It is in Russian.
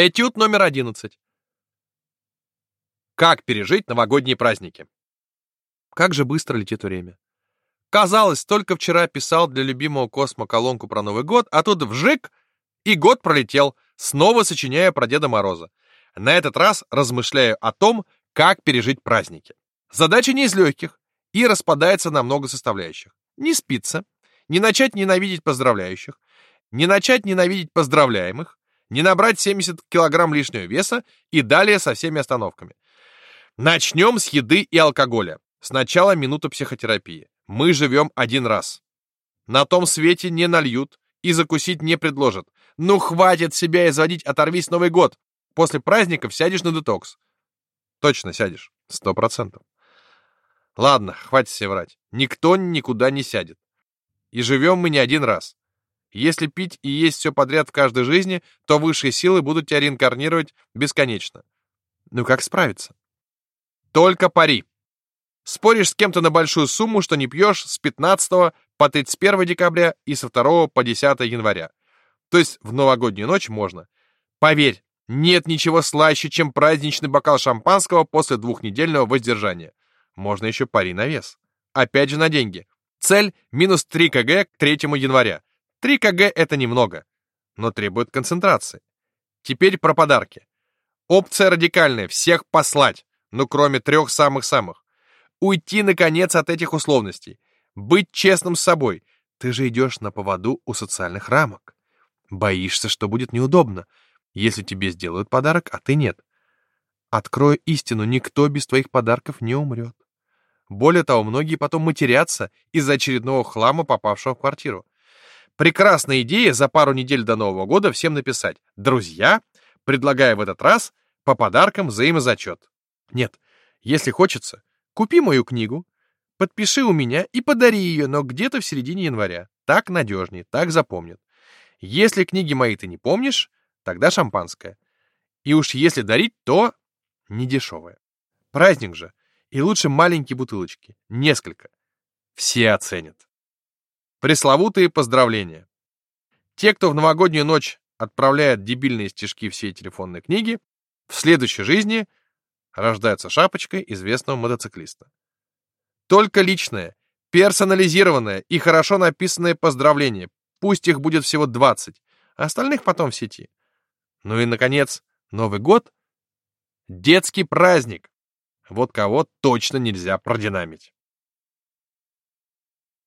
Этюд номер 11. Как пережить новогодние праздники? Как же быстро летит время. Казалось, только вчера писал для любимого Космо колонку про Новый год, а тут вжик, и год пролетел, снова сочиняя про Деда Мороза. На этот раз размышляю о том, как пережить праздники. Задача не из легких и распадается на много составляющих. Не спится, не начать ненавидеть поздравляющих, не начать ненавидеть поздравляемых, не набрать 70 килограмм лишнего веса и далее со всеми остановками. Начнем с еды и алкоголя. Сначала минута психотерапии. Мы живем один раз. На том свете не нальют и закусить не предложат. Ну хватит себя изводить, оторвись Новый год. После праздников сядешь на детокс. Точно сядешь. Сто процентов. Ладно, хватит себе врать. Никто никуда не сядет. И живем мы не один раз. Если пить и есть все подряд в каждой жизни, то высшие силы будут тебя реинкарнировать бесконечно. Ну как справиться? Только пари. Споришь с кем-то на большую сумму, что не пьешь с 15 по 31 декабря и со 2 по 10 января. То есть в новогоднюю ночь можно. Поверь, нет ничего слаще, чем праздничный бокал шампанского после двухнедельного воздержания. Можно еще пари на вес. Опять же на деньги. Цель – минус 3 кг к 3 января. 3 кг — это немного, но требует концентрации. Теперь про подарки. Опция радикальная — всех послать, ну кроме трех самых-самых. Уйти, наконец, от этих условностей. Быть честным с собой. Ты же идешь на поводу у социальных рамок. Боишься, что будет неудобно, если тебе сделают подарок, а ты нет. Открою истину, никто без твоих подарков не умрет. Более того, многие потом матерятся из-за очередного хлама, попавшего в квартиру. Прекрасная идея за пару недель до Нового года всем написать. Друзья, предлагаю в этот раз по подаркам взаимозачет. Нет, если хочется, купи мою книгу, подпиши у меня и подари ее, но где-то в середине января. Так надежнее, так запомнят. Если книги мои ты не помнишь, тогда шампанское. И уж если дарить, то недешевое. Праздник же. И лучше маленькие бутылочки. Несколько. Все оценят. Пресловутые поздравления. Те, кто в новогоднюю ночь отправляет дебильные стишки в все телефонные книги, в следующей жизни рождаются шапочкой известного мотоциклиста. Только личное, персонализированное и хорошо написанное поздравление, пусть их будет всего 20, а остальных потом в сети. Ну и, наконец, Новый год — детский праздник. Вот кого точно нельзя продинамить.